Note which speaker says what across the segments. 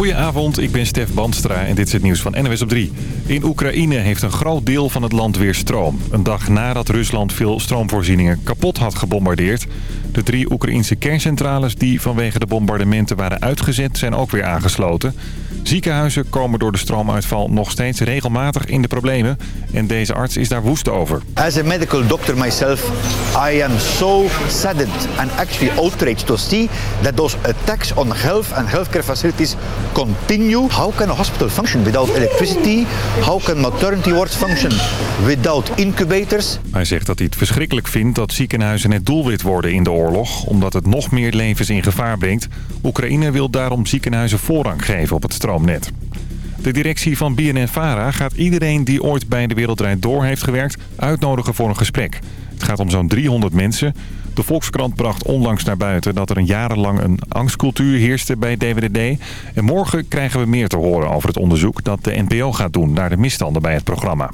Speaker 1: Goedenavond, ik ben Stef Bandstra en dit is het nieuws van NWS op 3. In Oekraïne heeft een groot deel van het land weer stroom. Een dag nadat Rusland veel stroomvoorzieningen kapot had gebombardeerd. De drie Oekraïnse kerncentrales die vanwege de bombardementen waren uitgezet zijn ook weer aangesloten. Ziekenhuizen komen door de stroomuitval nog steeds regelmatig in de problemen. En deze arts is daar woest over.
Speaker 2: As a medical doctor myself, I am so saddened and actually outraged to see that those attacks on health and healthcare facilities continue. How can a hospital function without electricity? How can maternity wards function without incubators?
Speaker 1: Hij zegt dat hij het verschrikkelijk vindt dat ziekenhuizen het doelwit worden in de oorlog... omdat het nog meer levens in gevaar brengt. Oekraïne wil daarom ziekenhuizen voorrang geven op het De directie van BNN-Vara gaat iedereen die ooit bij de Wereldrijd Door heeft gewerkt... uitnodigen voor een gesprek. Het gaat om zo'n 300 mensen. De Volkskrant bracht onlangs naar buiten dat er een jarenlang een angstcultuur heerste bij DWDD. En morgen krijgen we meer te horen over het onderzoek dat de NPO gaat doen naar de misstanden bij het programma.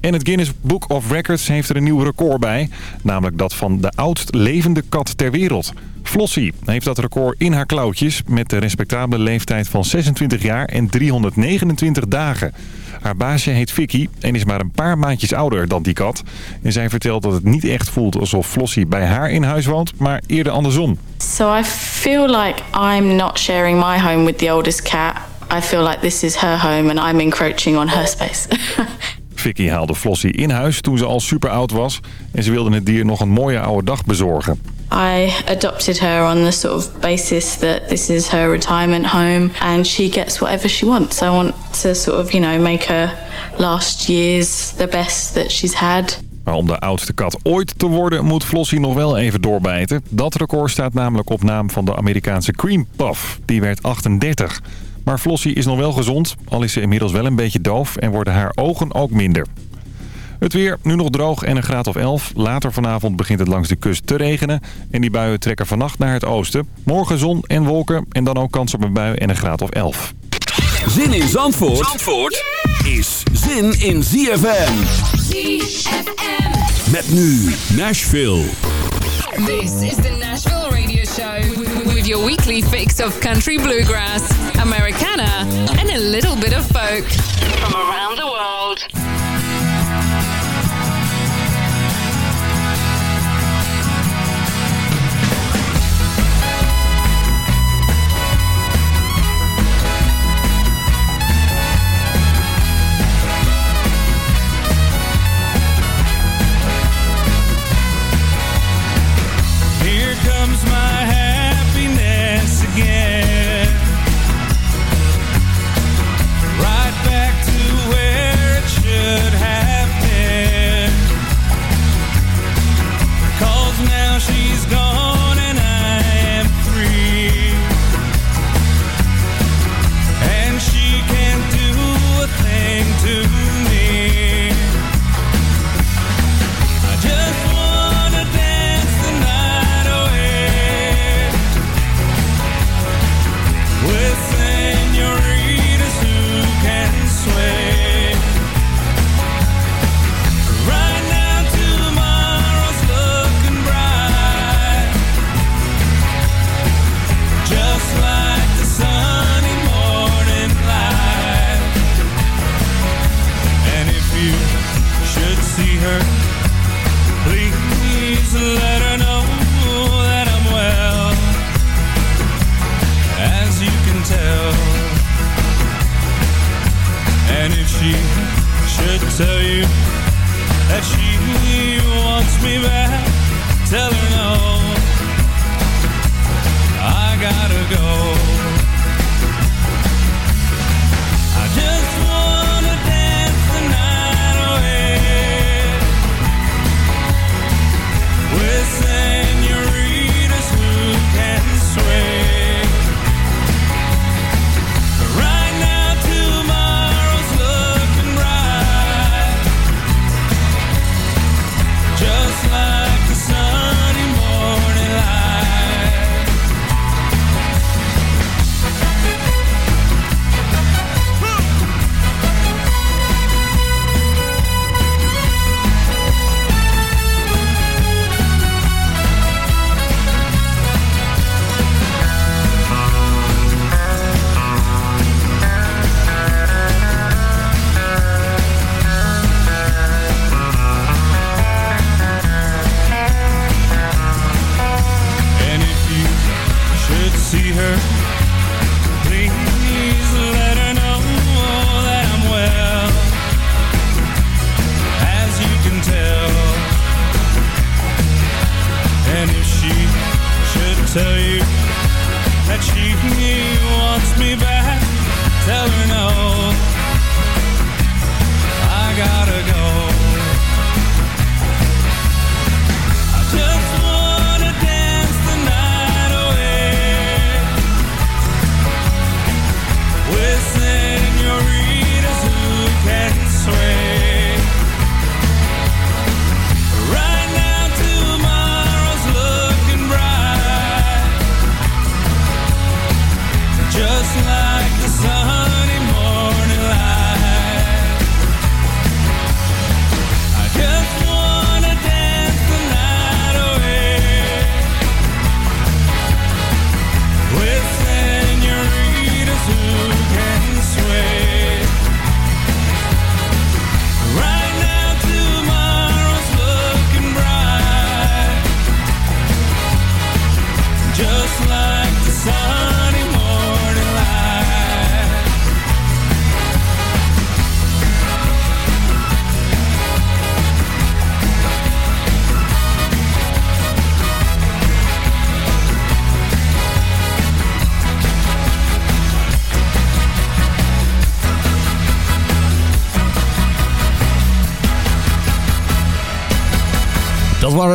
Speaker 1: En het Guinness Book of Records heeft er een nieuw record bij. Namelijk dat van de oudst levende kat ter wereld. Flossie heeft dat record in haar klauwtjes met de respectabele leeftijd van 26 jaar en 329 dagen. Haar baasje heet Vicky en is maar een paar maandjes ouder dan die kat. En zij vertelt dat het niet echt voelt alsof Flossie bij haar in huis woont, maar eerder andersom.
Speaker 3: So I feel like I'm not sharing my home with the oldest cat. I feel like this is her home and I'm encroaching on her space.
Speaker 1: Vicky haalde Flossie in huis toen ze al super oud was. En ze wilde het dier nog een mooie oude dag bezorgen.
Speaker 3: I adopted her on the sort of basis that this is her retirement home and she gets whatever she wants. I want to sort of, you know, make her last years the best that she's had.
Speaker 1: Maar om de oudste kat ooit te worden moet Flossie nog wel even doorbijten. Dat record staat namelijk op naam van de Amerikaanse Cream Puff. Die werd 38. Maar Flossie is nog wel gezond, al is ze inmiddels wel een beetje doof en worden haar ogen ook minder. Het weer, nu nog droog en een graad of 11. Later vanavond begint het langs de kust te regenen. En die buien trekken vannacht naar het oosten. Morgen zon en wolken en dan ook kans op een bui en een graad of 11.
Speaker 4: Zin in Zandvoort, Zandvoort is zin in ZFM.
Speaker 5: ZFM.
Speaker 4: Met nu Nashville.
Speaker 5: This is the Nashville Radio Show with your weekly fix of country bluegrass, Americana, and a little bit of folk from around the world.
Speaker 6: Comes my happiness again. Right back to where it should have been. 'Cause now she's gone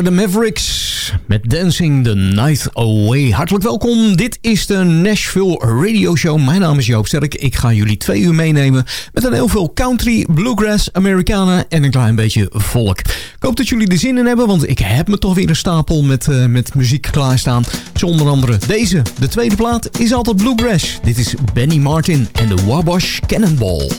Speaker 7: de Mavericks met Dancing the Night Away. Hartelijk welkom, dit is de Nashville Radio Show. Mijn naam is Joop Sterk. Ik ga jullie twee uur meenemen met een heel veel country, bluegrass, Americana en een klein beetje volk. Ik hoop dat jullie er zin in hebben, want ik heb me toch weer een stapel met, eh, met muziek klaarstaan. Zo onder andere deze. De tweede plaat is altijd bluegrass. Dit is Benny Martin en de Wabash Cannonball.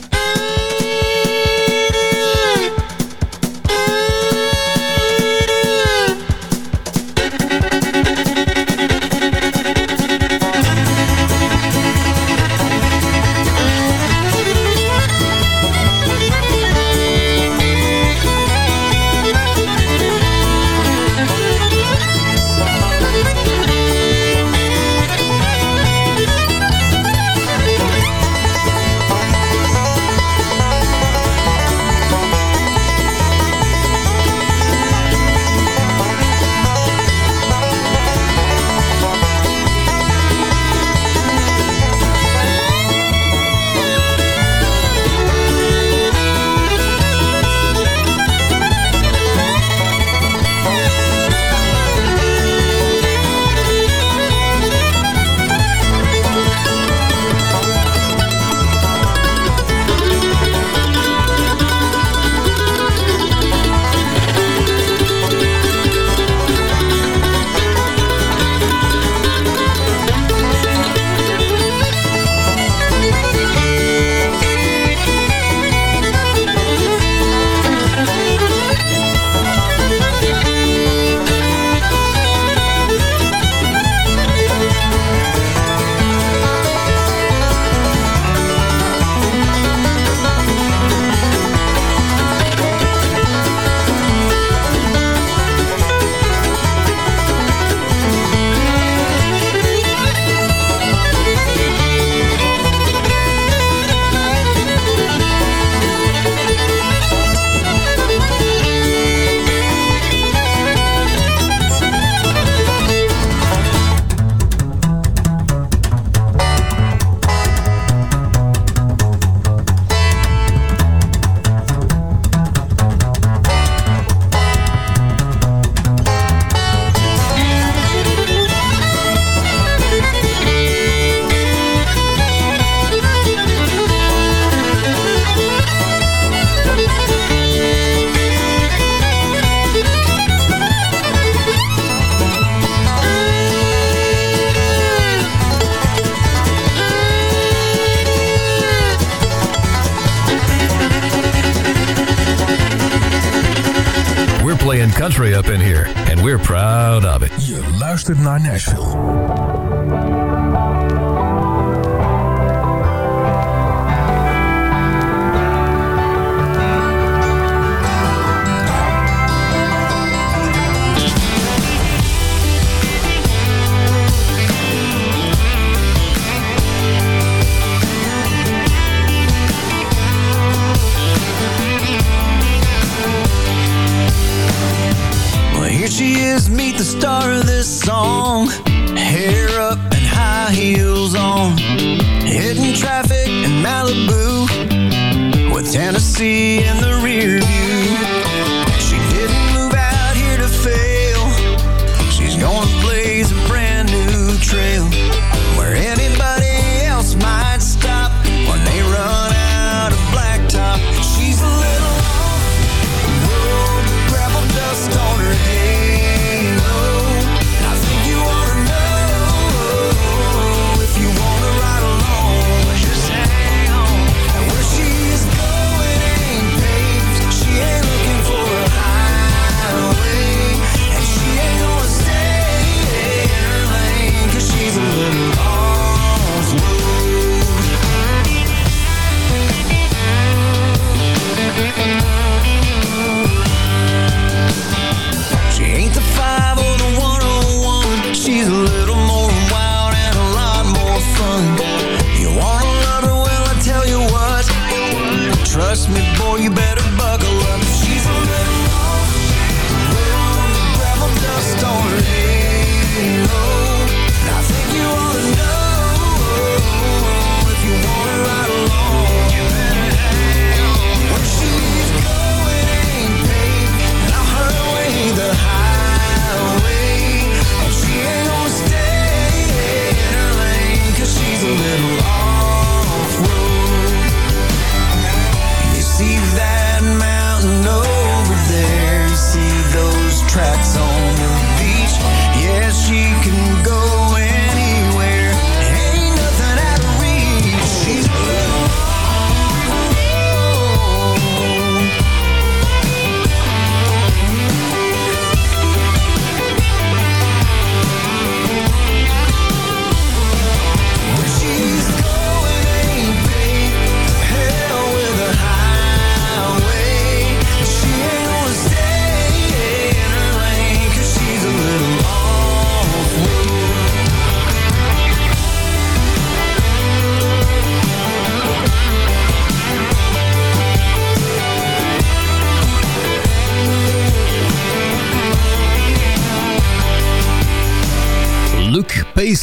Speaker 8: Up in here, and we're proud of it.
Speaker 9: Je luistert naar Nashville.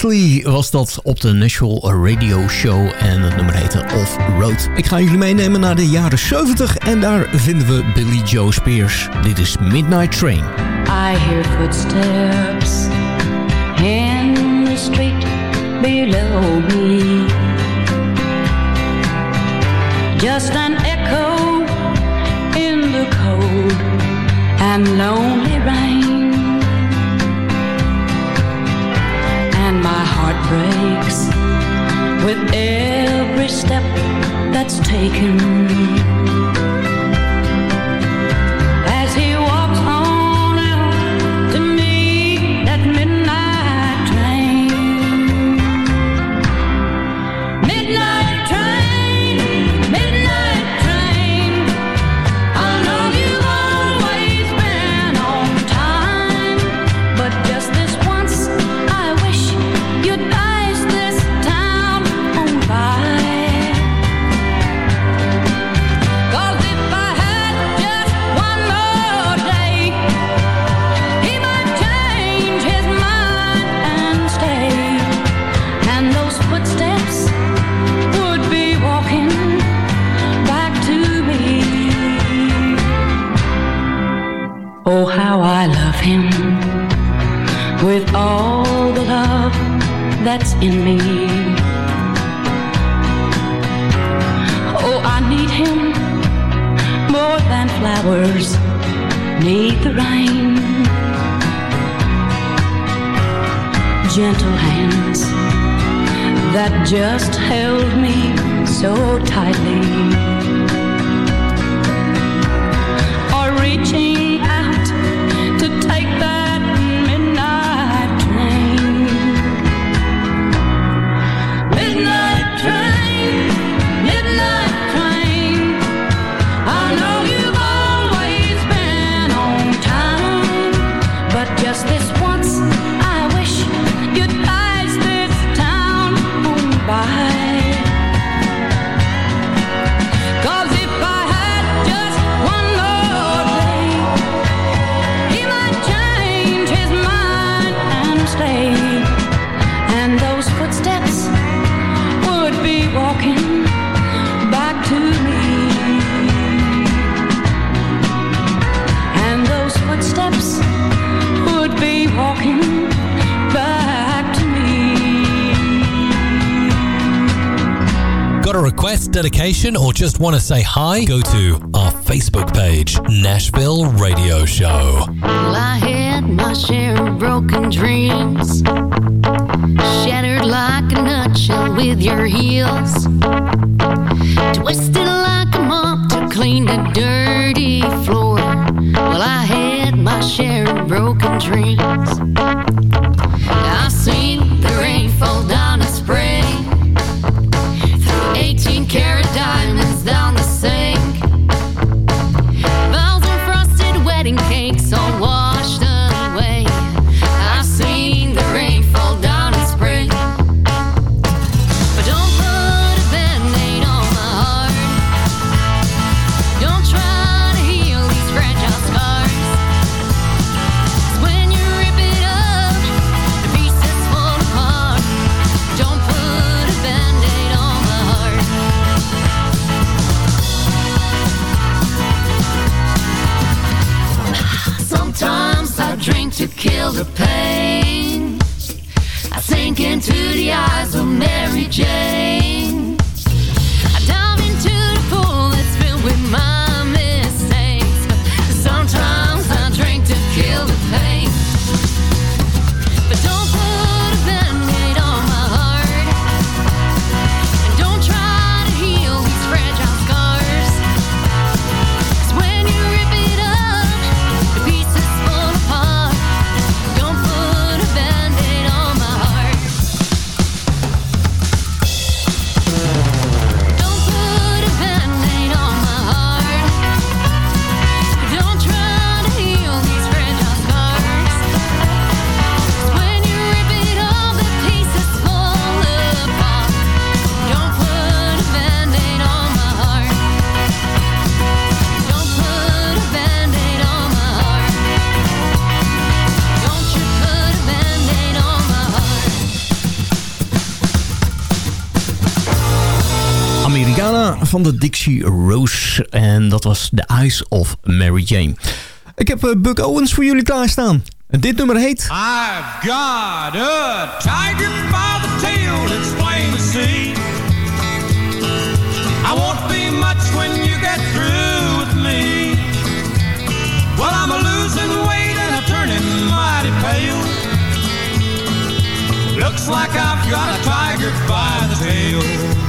Speaker 7: Weekly was dat op de National Radio Show en het nummer heette Off Road. Ik ga jullie meenemen naar de jaren 70 en daar vinden we Billy Joe Spears. Dit is Midnight Train.
Speaker 10: I hear footsteps in the street below me. Just an echo in the cold and lonely rain. heart breaks with every step that's taken. that just held me so tightly. Just
Speaker 8: want to say hi? Go to our Facebook page, Nashville Radio Show.
Speaker 11: Well, I had my share of broken dreams, shattered like a nutshell with your heels, twisted like a mop to clean the dirty floor. Well, I had my share of broken dreams. Sometimes drink to kill the pain. I sink into the eyes of Mary Jane. I dive into the pool that's filled with my
Speaker 7: van de Dixie Rose. En dat was The Eyes of Mary Jane. Ik heb eh, Buck Owens voor jullie klaarstaan. En dit nummer heet...
Speaker 12: I've got a tiger by the tail, it's plain to see. I won't be much when you get through with me. Well, I'm a losing weight and I'm turning mighty pale. Looks like I've got a tiger by the tail.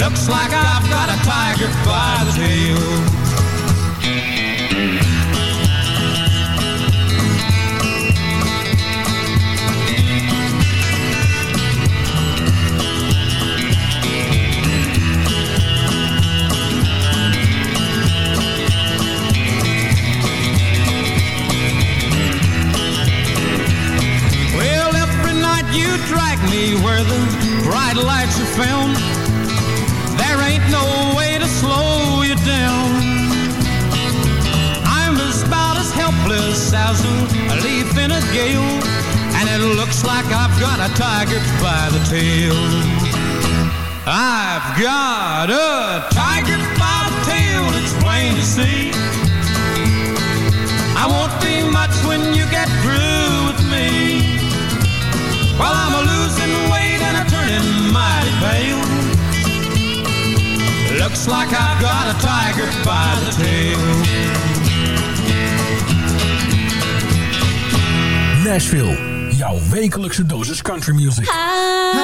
Speaker 12: Looks like I've got a tiger by the tail. Where the bright lights are filmed. There ain't no way to slow you down. I'm about as helpless as a leaf in a gale, and it looks like I've got a tiger by the tail. I've got a tiger by the tail, it's plain to see. I won't be much when you get through Looks like I've got a tiger by the tail.
Speaker 9: Nashville, jouw wekelijkse dosis country music.
Speaker 11: I'm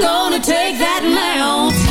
Speaker 11: gonna take that mountain.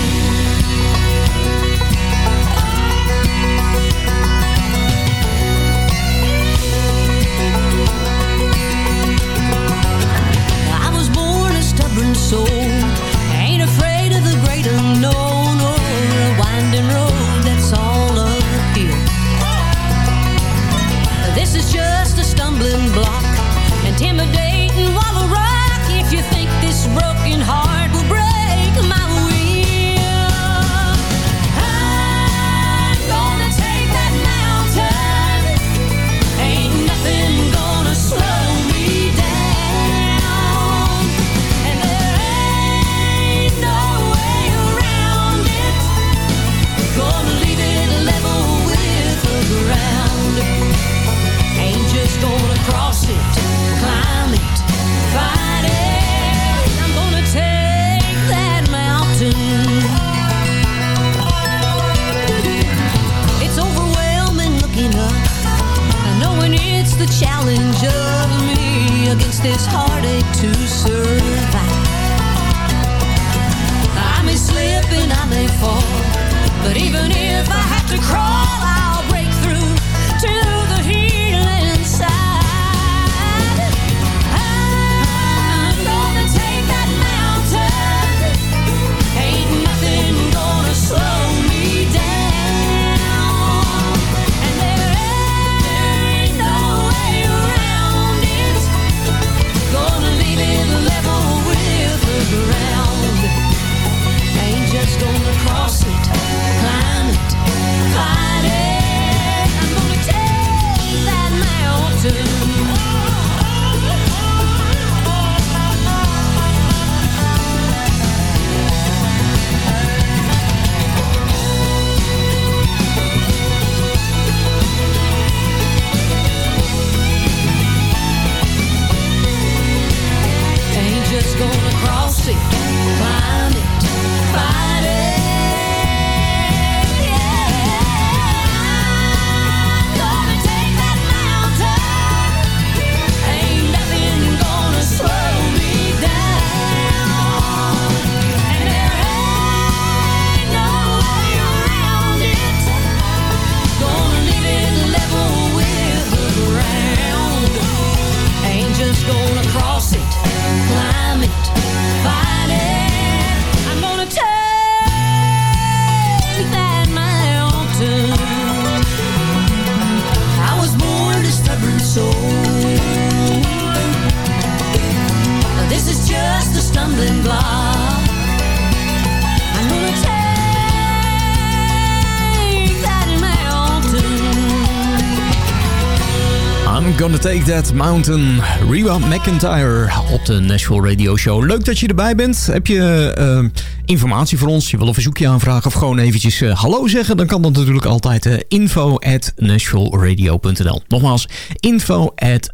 Speaker 13: Take That Mountain,
Speaker 7: Riva, McIntyre op de Nashville Radio Show. Leuk dat je erbij bent. Heb je eh, informatie voor ons? Je wil een verzoekje aanvragen of gewoon eventjes eh, hallo zeggen? Dan kan dat natuurlijk altijd info@nationalradio.nl. info at Nogmaals, info at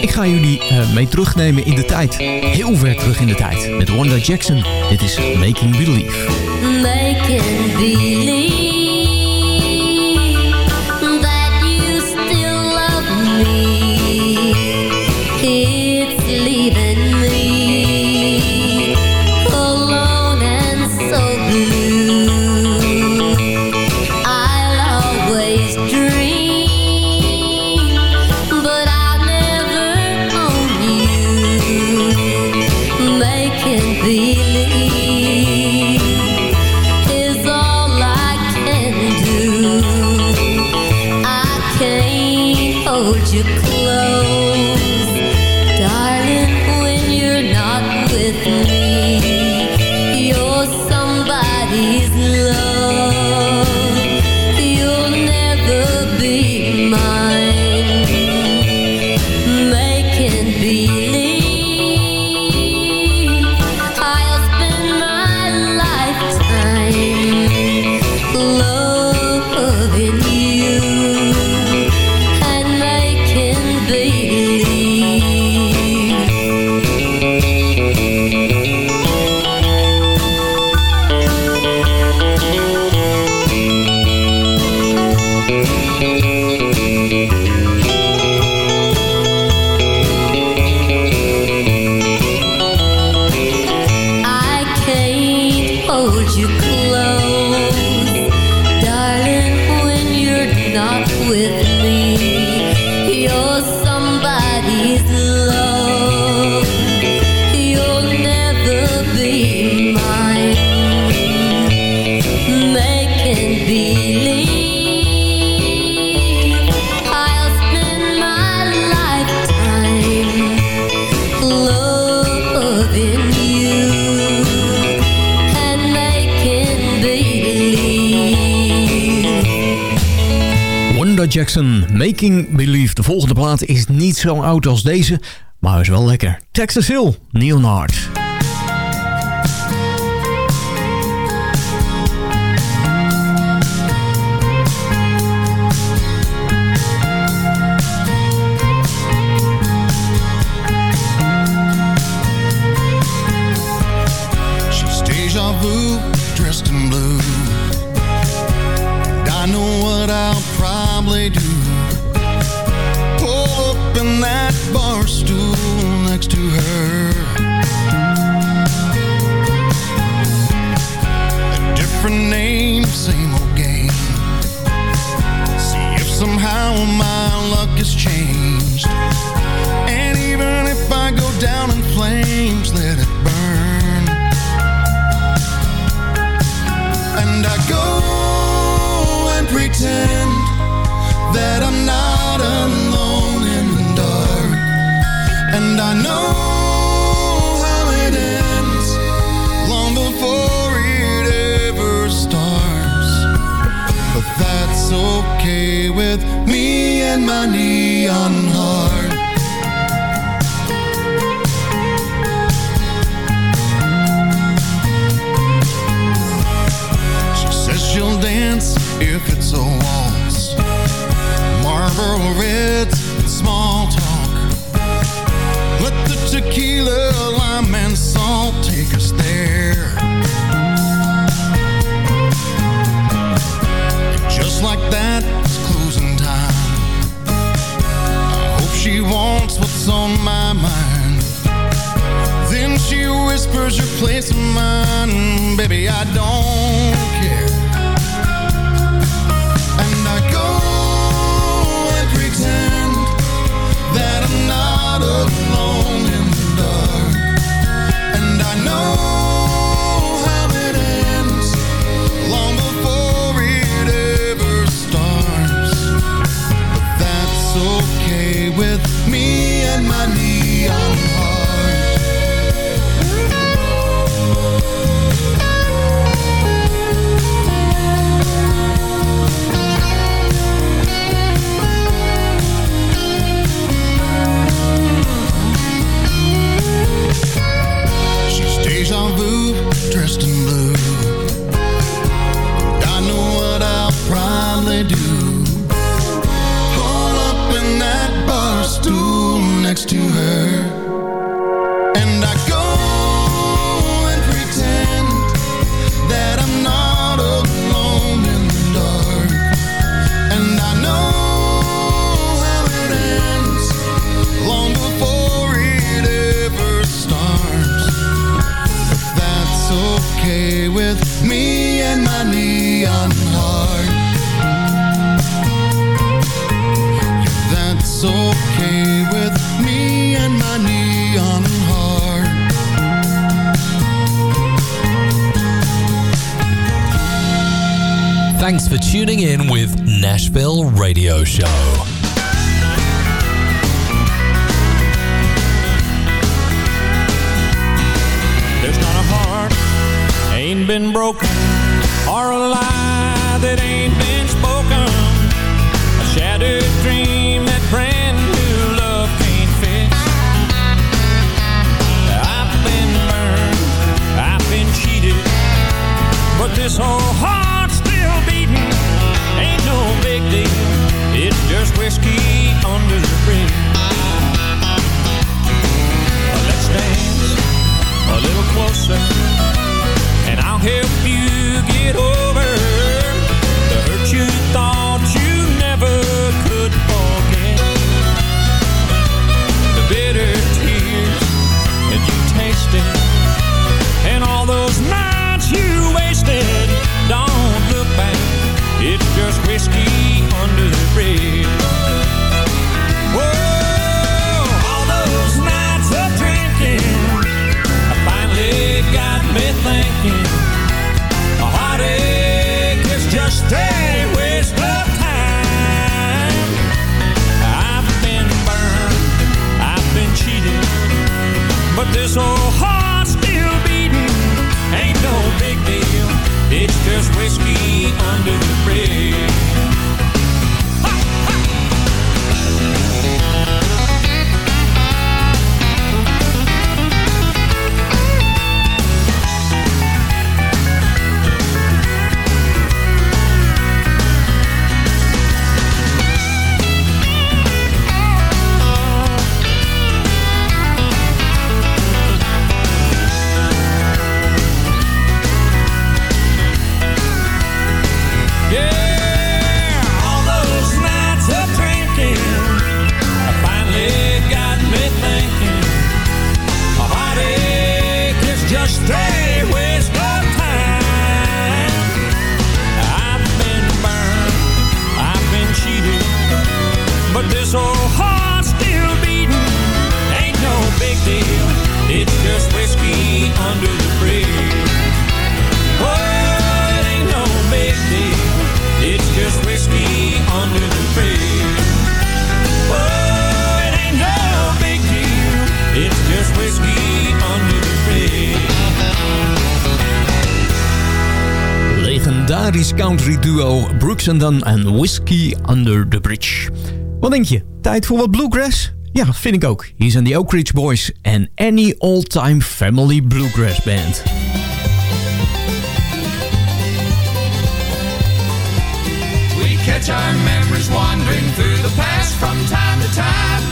Speaker 7: Ik ga jullie mee terugnemen in de tijd. Heel ver terug in de tijd. Met Wanda Jackson. Dit is Making Believe.
Speaker 14: Making Believe.
Speaker 7: plaat is niet zo oud als deze, maar is wel lekker. Texas Hill, Neil Nard. Legendarisch country duo Brooks and Dunn en Whiskey Under the Bridge. Wat denk je? Tijd voor wat bluegrass? Ja, vind ik ook. Hier zijn de Oak Ridge Boys en Any Old Time Family Bluegrass Band.
Speaker 6: We catch our memories wandering through the past from time to time.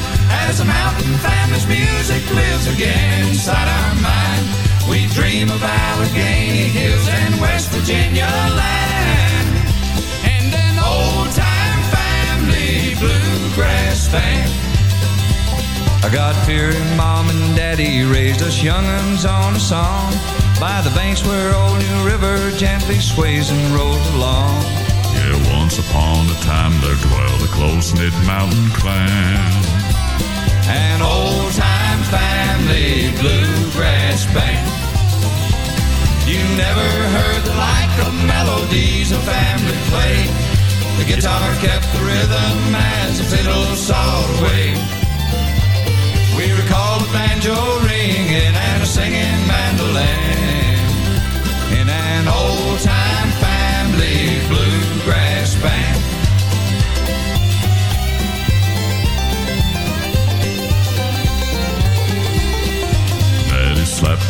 Speaker 6: As a mountain family's music lives again inside our mind. We dream of Allegheny Hills and West Virginia land. And an old time family bluegrass band. I got fearing mom and daddy raised us young'uns on a song by the banks where old New River gently sways and rolls along.
Speaker 15: Yeah, once upon a time there dwelled a close-knit mountain clan.
Speaker 6: An old time family bluegrass band. You never heard the like of melodies a family played. The guitar kept the rhythm as the fiddle sawed away. We recall the banjo ringing and a singing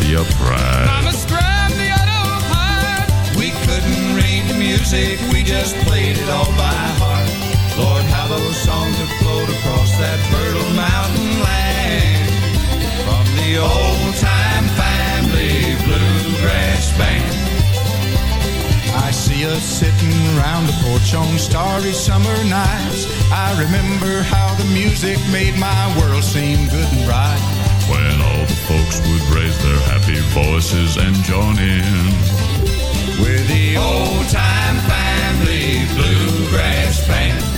Speaker 15: the upright.
Speaker 6: Mama scrubbed the auto part. We couldn't read the music, we just played it all by heart. Lord, how those songs have flowed across that fertile mountain land. From the old time family bluegrass band.
Speaker 16: I see us sitting round the porch on starry summer nights. I remember how the music made my world seem good and bright.
Speaker 15: When all the folks would raise their happy voices and join in.
Speaker 6: With the old time family bluegrass band.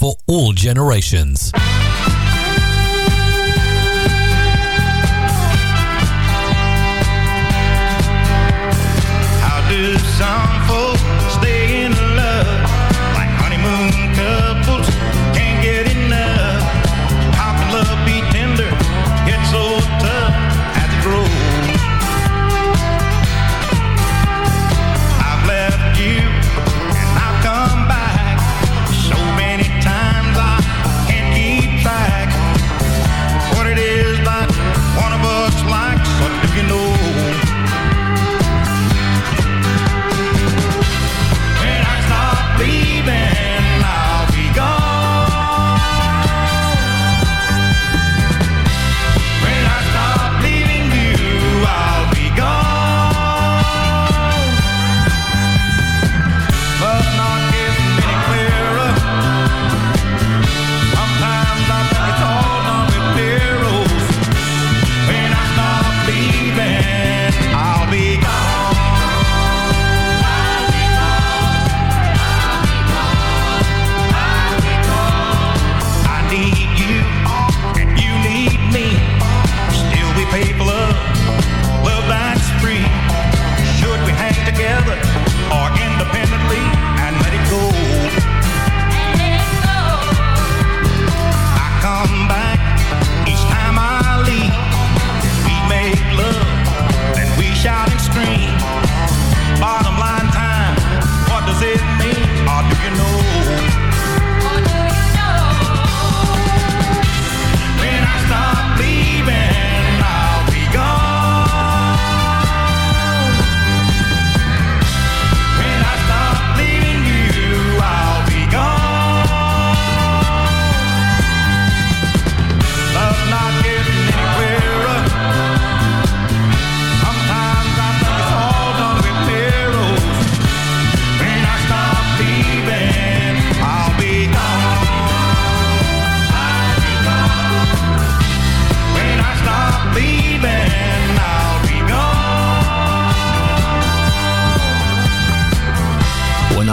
Speaker 8: for all generations.
Speaker 16: How do some folks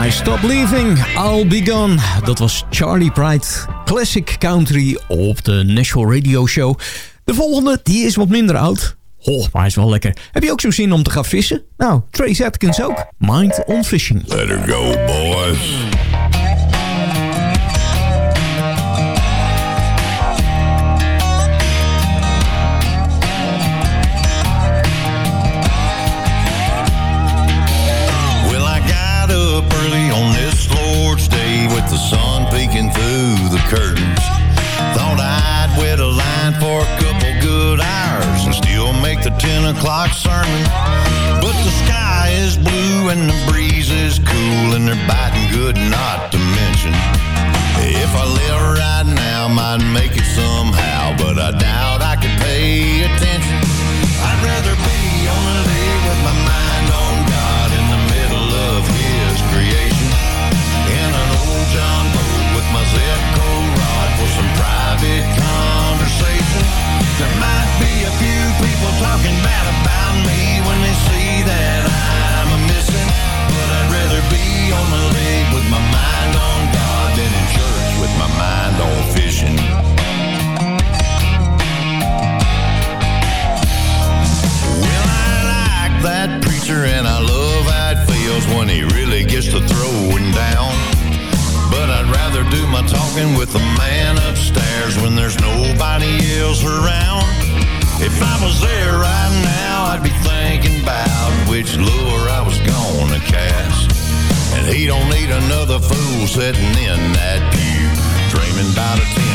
Speaker 7: Stop Leaving, I'll Be Gone. Dat was Charlie Pride, Classic Country op de National Radio Show. De volgende, die is wat minder oud. Oh, maar is wel lekker. Heb je ook zo zin om te gaan vissen? Nou, Trace Atkins ook. Mind on Fishing.
Speaker 17: Let her go, boys.
Speaker 18: the sun peeking through the curtains. Thought I'd wait a line for a couple good hours and still make the 10 o'clock sermon. But the sky is blue and the breeze is cool and they're biting good, not to mention. If I live right now, might make it somehow, but I doubt I could pay and I love how it feels when he really gets to throwing down. But I'd rather do my talking with the man upstairs when there's nobody else around. If I was there right now, I'd be thinking about which lure I was gonna cast. And he don't need another fool sitting in that pew, dreaming about a
Speaker 19: team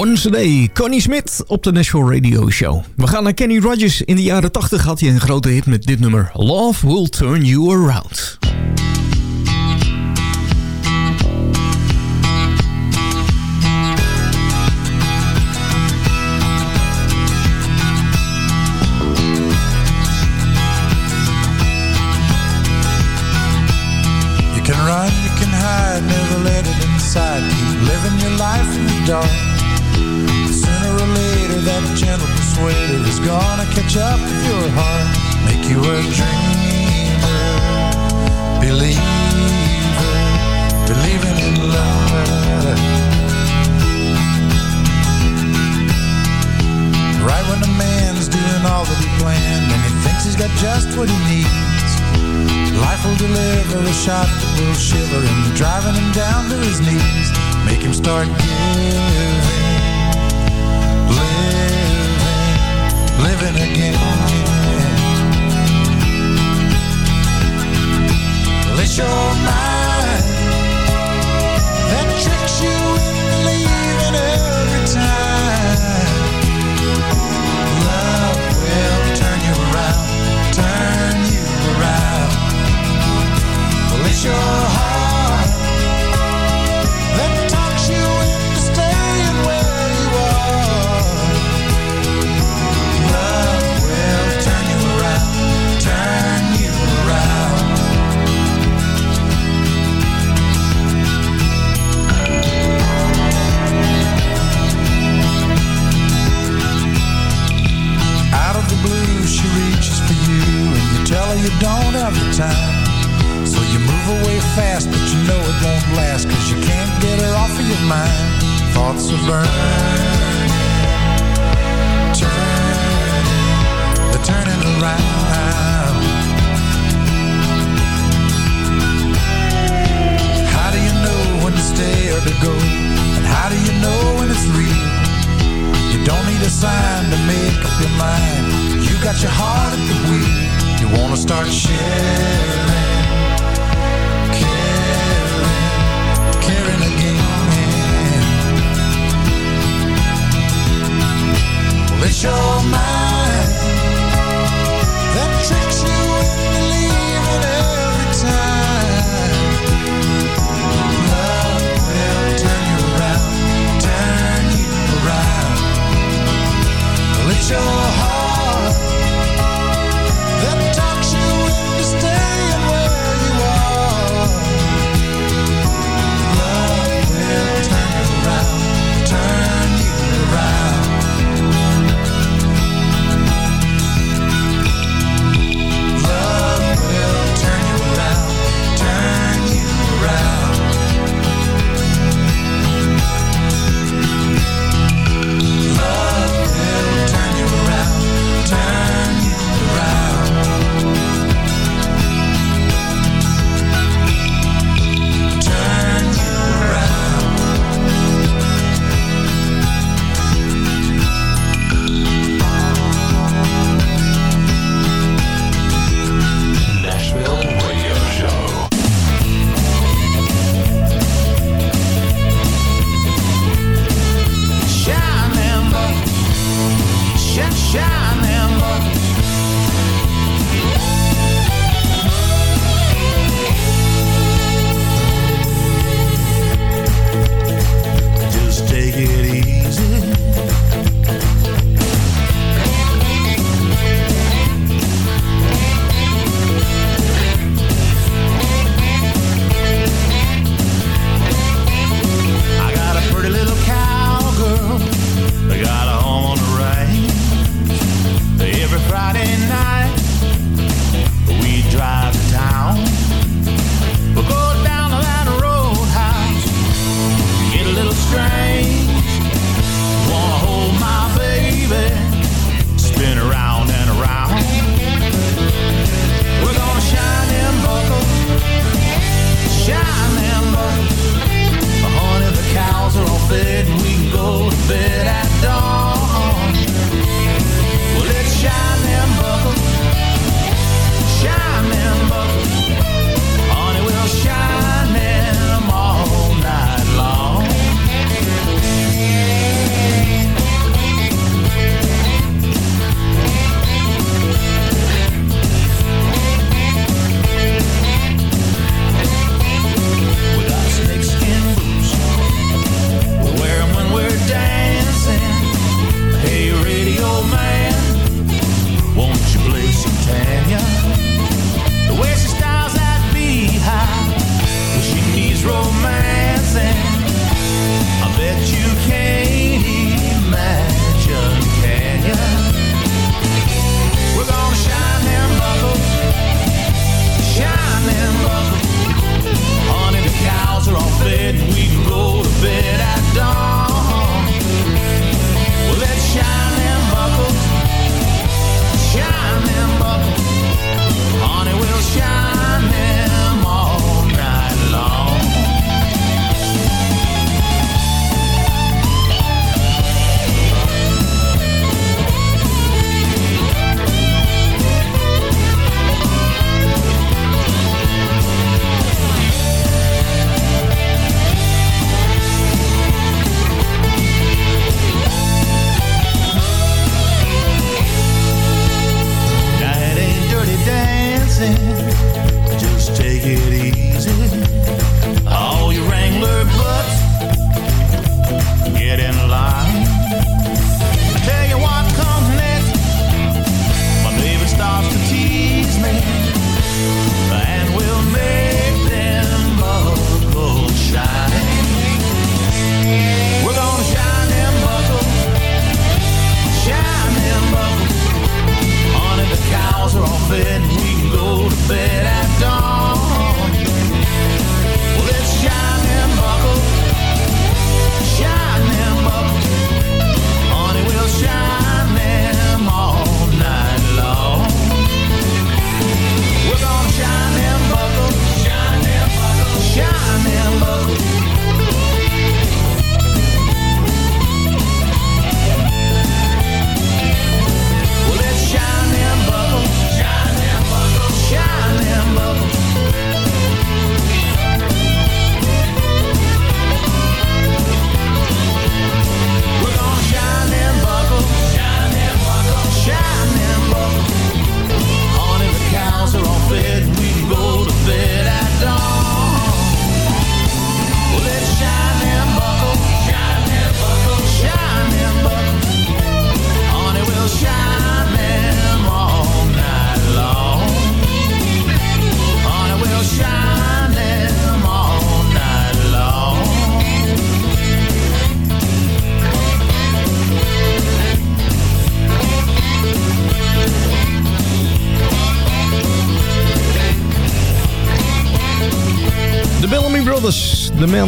Speaker 19: Once a Day,
Speaker 7: Connie Smith op de Nashville Radio Show. We gaan naar Kenny Rogers. In de jaren 80 had hij een grote hit met dit nummer. Love Will Turn You Around.
Speaker 17: You can run, you can hide, never let it inside. Keep living your life in the dark. Gonna catch up with your heart. Make you a dreamer, believer, believing in love. Right when a man's doing all that he planned and he thinks he's got just what he needs. Life will deliver a shot that will shiver him, driving him down to his knees. Make him start giving, living again. Let your mind that tricks you into leaving every time. Love will turn you around, turn you around. It's your heart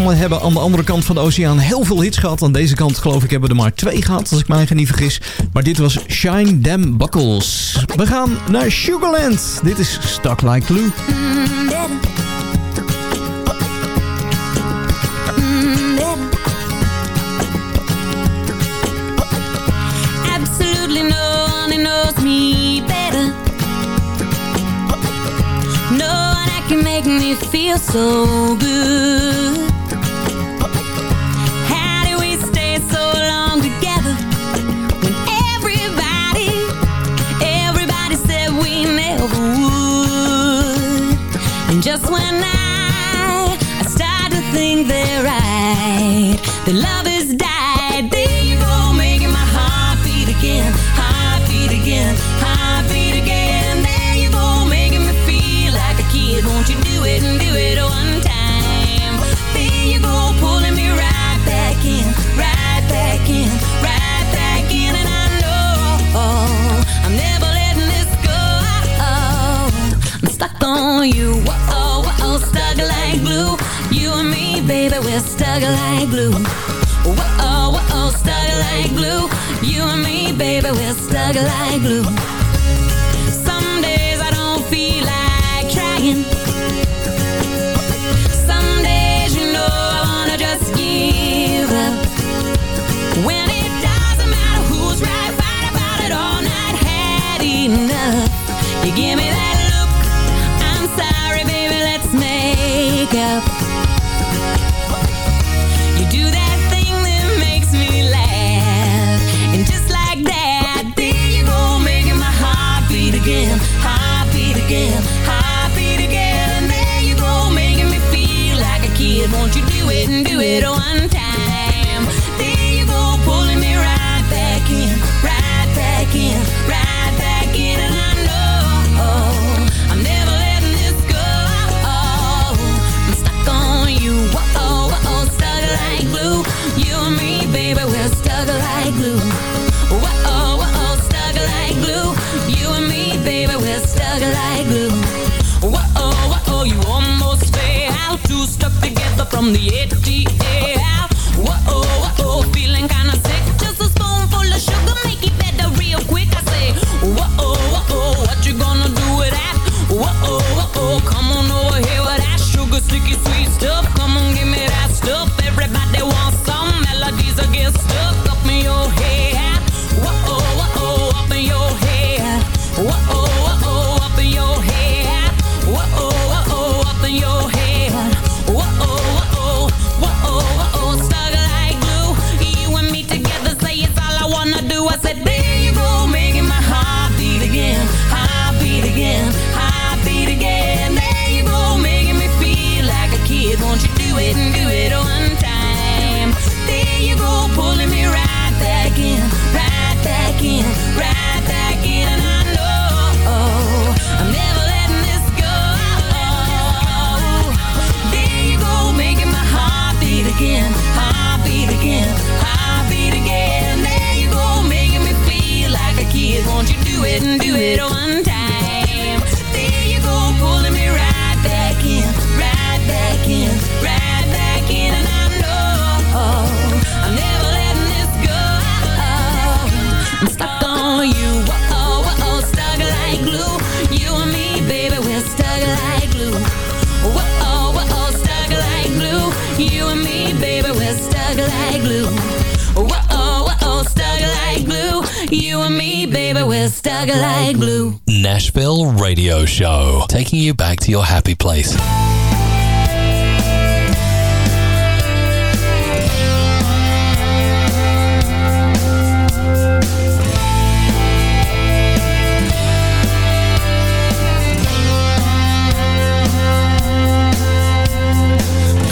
Speaker 7: We hebben aan de andere kant van de oceaan heel veel hits gehad. Aan deze kant geloof ik hebben we er maar twee gehad, als ik mij niet vergis. Maar dit was Shine Them Buckles. We gaan naar Sugarland. Dit is Stuck Like Glue.
Speaker 19: Absolutely no one knows me better. No one can make me feel so good. is stuck like glue.
Speaker 8: Nashville Radio Show, taking you back to your happy place.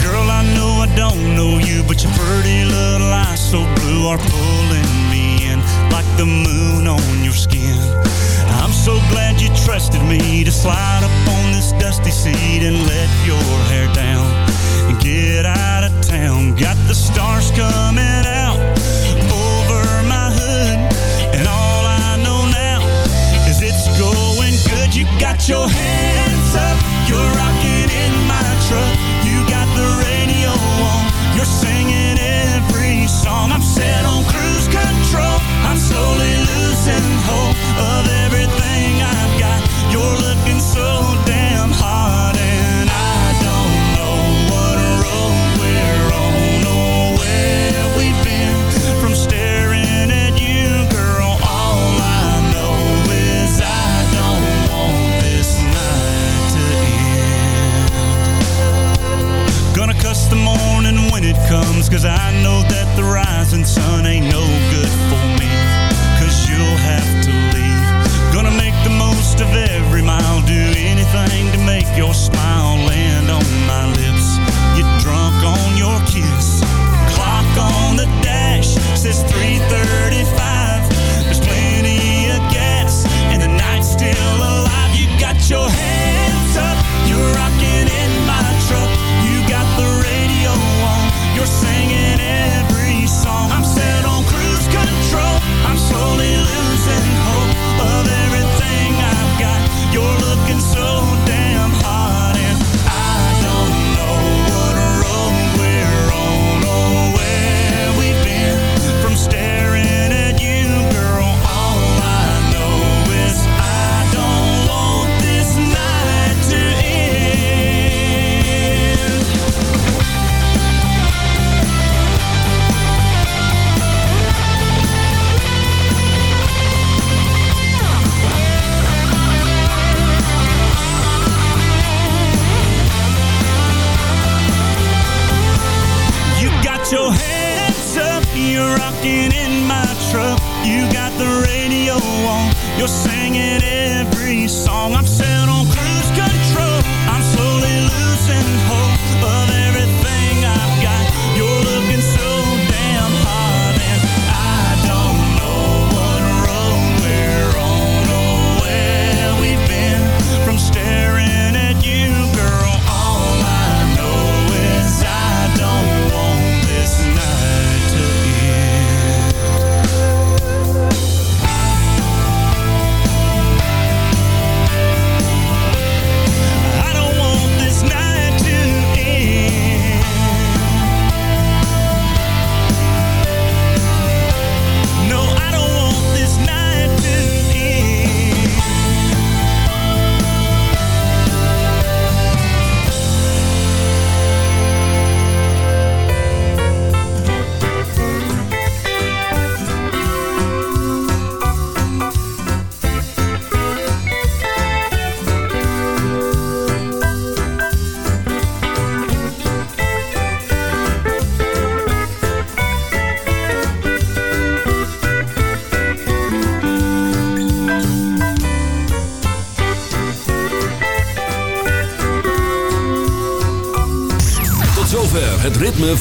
Speaker 16: Girl, I know I don't know you, but your pretty little eyes so blue are pulling the moon on your skin. I'm so glad you trusted me to slide up on this dusty seat and let your hair down.